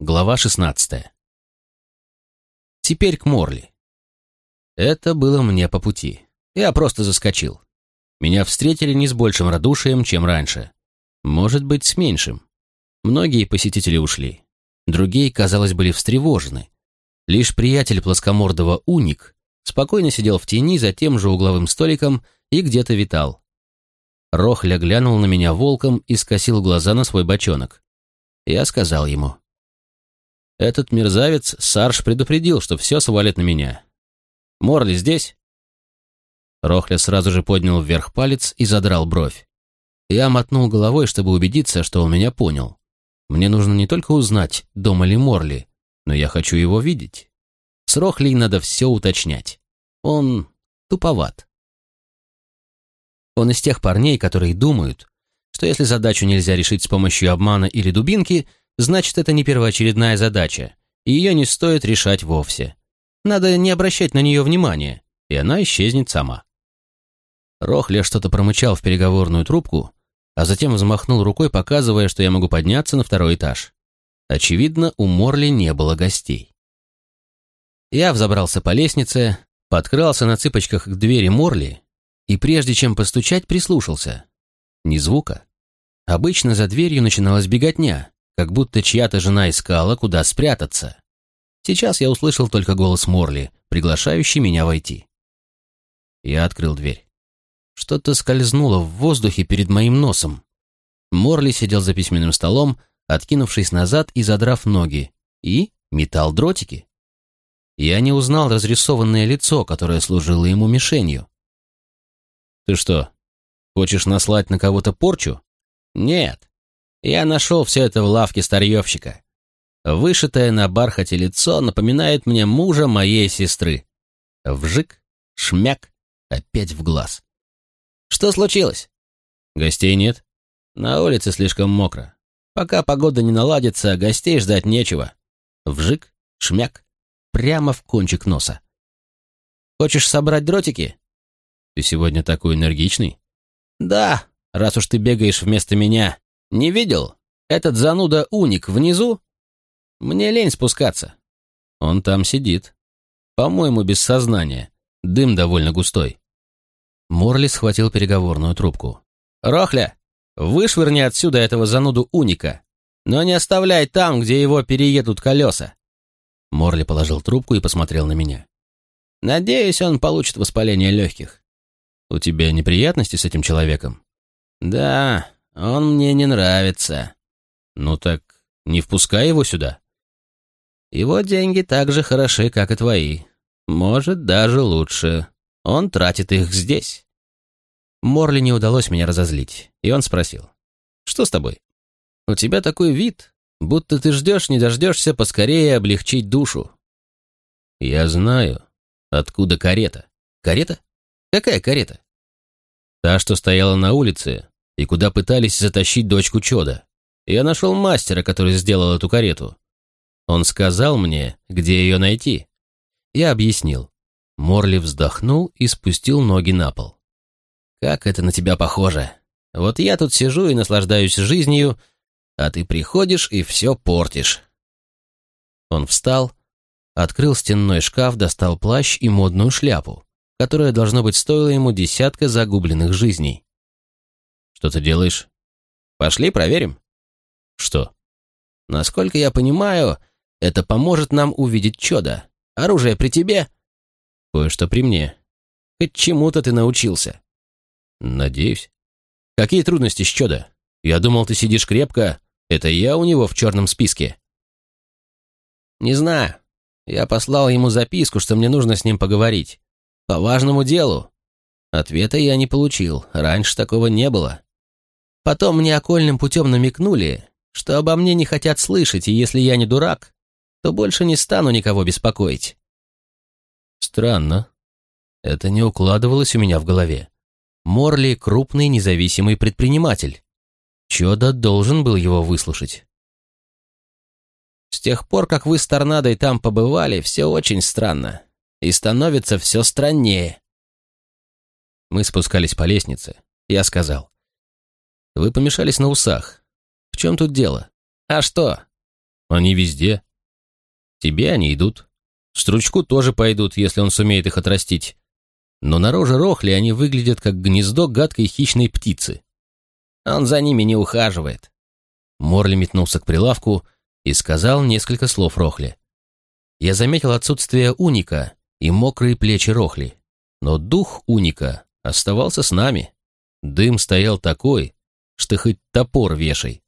Глава 16. Теперь к Морли. Это было мне по пути. Я просто заскочил. Меня встретили не с большим радушием, чем раньше. Может быть, с меньшим. Многие посетители ушли. Другие, казалось, были встревожены. Лишь приятель плоскомордого Уник спокойно сидел в тени за тем же угловым столиком и где-то витал. Рохля глянул на меня волком и скосил глаза на свой бочонок. Я сказал ему. «Этот мерзавец Сарш предупредил, что все свалит на меня. Морли здесь?» Рохля сразу же поднял вверх палец и задрал бровь. Я мотнул головой, чтобы убедиться, что он меня понял. Мне нужно не только узнать, дома ли Морли, но я хочу его видеть. С Рохлей надо все уточнять. Он туповат. Он из тех парней, которые думают, что если задачу нельзя решить с помощью обмана или дубинки, значит, это не первоочередная задача, и ее не стоит решать вовсе. Надо не обращать на нее внимания, и она исчезнет сама. Рохля что-то промычал в переговорную трубку, а затем взмахнул рукой, показывая, что я могу подняться на второй этаж. Очевидно, у Морли не было гостей. Я взобрался по лестнице, подкрался на цыпочках к двери Морли и, прежде чем постучать, прислушался. Ни звука. Обычно за дверью начиналась беготня, как будто чья-то жена искала, куда спрятаться. Сейчас я услышал только голос Морли, приглашающий меня войти. Я открыл дверь. Что-то скользнуло в воздухе перед моим носом. Морли сидел за письменным столом, откинувшись назад и задрав ноги, и метал дротики. Я не узнал разрисованное лицо, которое служило ему мишенью. «Ты что, хочешь наслать на кого-то порчу?» «Нет. Я нашел все это в лавке старьевщика. Вышитое на бархате лицо напоминает мне мужа моей сестры. Вжик, шмяк, опять в глаз. Что случилось? Гостей нет. На улице слишком мокро. Пока погода не наладится, гостей ждать нечего. Вжик, шмяк, прямо в кончик носа. Хочешь собрать дротики? Ты сегодня такой энергичный? Да, раз уж ты бегаешь вместо меня. Не видел? Этот зануда уник внизу? Мне лень спускаться. Он там сидит. По-моему, без сознания. Дым довольно густой. Морли схватил переговорную трубку. «Рохля, вышвырни отсюда этого зануду уника, но не оставляй там, где его переедут колеса». Морли положил трубку и посмотрел на меня. «Надеюсь, он получит воспаление легких». «У тебя неприятности с этим человеком?» «Да, он мне не нравится». «Ну так не впускай его сюда». «Его деньги так же хороши, как и твои. Может, даже лучше. Он тратит их здесь. Морли не удалось меня разозлить, и он спросил. «Что с тобой? У тебя такой вид, будто ты ждешь, не дождешься поскорее облегчить душу». «Я знаю. Откуда карета?» «Карета? Какая карета?» «Та, что стояла на улице, и куда пытались затащить дочку Чода. Я нашел мастера, который сделал эту карету. Он сказал мне, где ее найти. Я объяснил. Морли вздохнул и спустил ноги на пол. «Как это на тебя похоже? Вот я тут сижу и наслаждаюсь жизнью, а ты приходишь и все портишь». Он встал, открыл стенной шкаф, достал плащ и модную шляпу, которая, должно быть, стоила ему десятка загубленных жизней. «Что ты делаешь?» «Пошли проверим». «Что?» «Насколько я понимаю, это поможет нам увидеть чудо. Оружие при тебе?» Кое-что при мне. Хоть чему-то ты научился. Надеюсь. Какие трудности с чудо? Я думал, ты сидишь крепко. Это я у него в черном списке. Не знаю. Я послал ему записку, что мне нужно с ним поговорить. По важному делу. Ответа я не получил. Раньше такого не было. Потом мне окольным путем намекнули, что обо мне не хотят слышать, и если я не дурак, то больше не стану никого беспокоить. Странно. Это не укладывалось у меня в голове. Морли — крупный независимый предприниматель. Чёда должен был его выслушать. С тех пор, как вы с Торнадой там побывали, все очень странно. И становится все страннее. Мы спускались по лестнице. Я сказал. Вы помешались на усах. В чем тут дело? А что? Они везде. Тебе они идут. Стручку тоже пойдут, если он сумеет их отрастить. Но на роже Рохли они выглядят как гнездо гадкой хищной птицы. Он за ними не ухаживает. Морли метнулся к прилавку и сказал несколько слов Рохли. Я заметил отсутствие уника и мокрые плечи Рохли, но дух уника оставался с нами. Дым стоял такой, что хоть топор вешай.